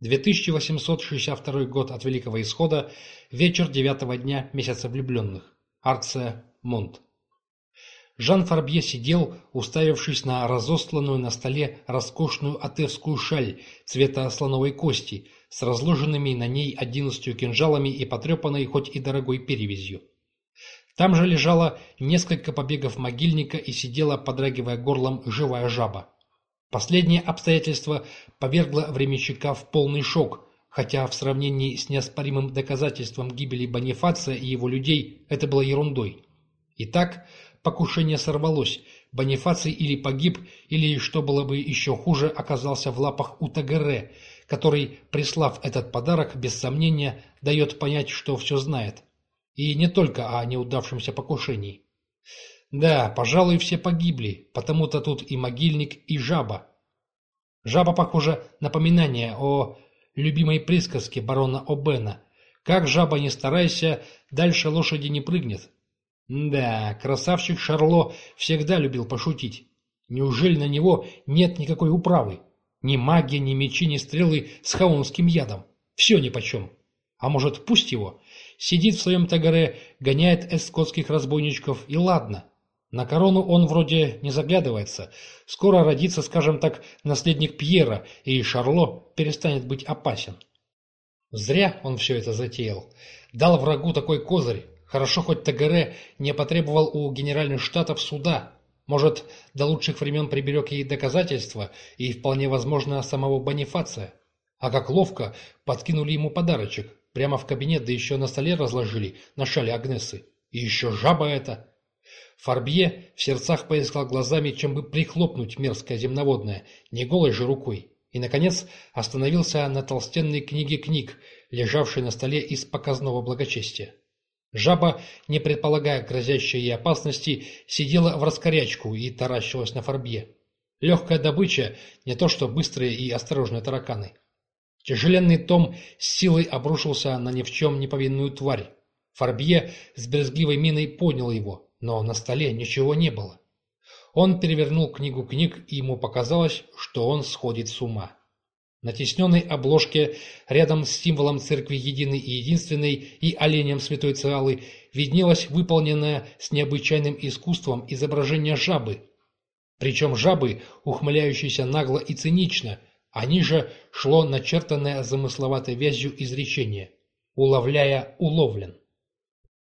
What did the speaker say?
2862 год от Великого Исхода, вечер девятого дня месяца влюбленных. Арция Монт. Жан Фарбье сидел, уставившись на разосланную на столе роскошную атевскую шаль цвета слоновой кости с разложенными на ней одиннадцатью кинжалами и потрепанной хоть и дорогой перевязью. Там же лежало несколько побегов могильника и сидела, подрагивая горлом, живая жаба. Последнее обстоятельство повергло временщика в полный шок, хотя в сравнении с неоспоримым доказательством гибели Бонифация и его людей это было ерундой. Итак, покушение сорвалось, Бонифаций или погиб, или, что было бы еще хуже, оказался в лапах у Тагере, который, прислав этот подарок, без сомнения, дает понять, что все знает. И не только о неудавшемся покушении. Да, пожалуй, все погибли, потому-то тут и могильник, и жаба. Жаба, похоже, напоминание о любимой присказке барона О'Бена. Как жаба не старайся, дальше лошади не прыгнет. Да, красавчик Шарло всегда любил пошутить. Неужели на него нет никакой управы? Ни магия, ни мечи, ни стрелы с хаунским ядом. Все нипочем. А может, пусть его? Сидит в своем тагаре, гоняет эскотских разбойничков, и ладно. На корону он вроде не заглядывается. Скоро родится, скажем так, наследник Пьера, и Шарло перестанет быть опасен. Зря он все это затеял. Дал врагу такой козырь. Хорошо, хоть Тагаре не потребовал у генеральных штатов суда. Может, до лучших времен приберег ей доказательства и, вполне возможно, самого Бонифация. А как ловко подкинули ему подарочек. Прямо в кабинет, да еще на столе разложили, на шале Агнесы. И еще жаба эта. Фарбье в сердцах поискал глазами, чем бы прихлопнуть мерзкое земноводное, не голой же рукой, и, наконец, остановился на толстенной книге книг, лежавшей на столе из показного благочестия. Жаба, не предполагая грозящей ей опасности, сидела в раскорячку и таращилась на Фарбье. Легкая добыча, не то что быстрые и осторожные тараканы. Тяжеленный том с силой обрушился на ни в чем не повинную тварь. Фарбье с брезгливой миной поднял его, но на столе ничего не было. Он перевернул книгу книг, и ему показалось, что он сходит с ума. На тесненной обложке, рядом с символом церкви единой и единственной и оленем святой Циалы, виднелось выполненное с необычайным искусством изображение жабы. Причем жабы, ухмыляющейся нагло и цинично, а ниже шло начертанное замысловатой вязью изречение «Уловляя уловлен».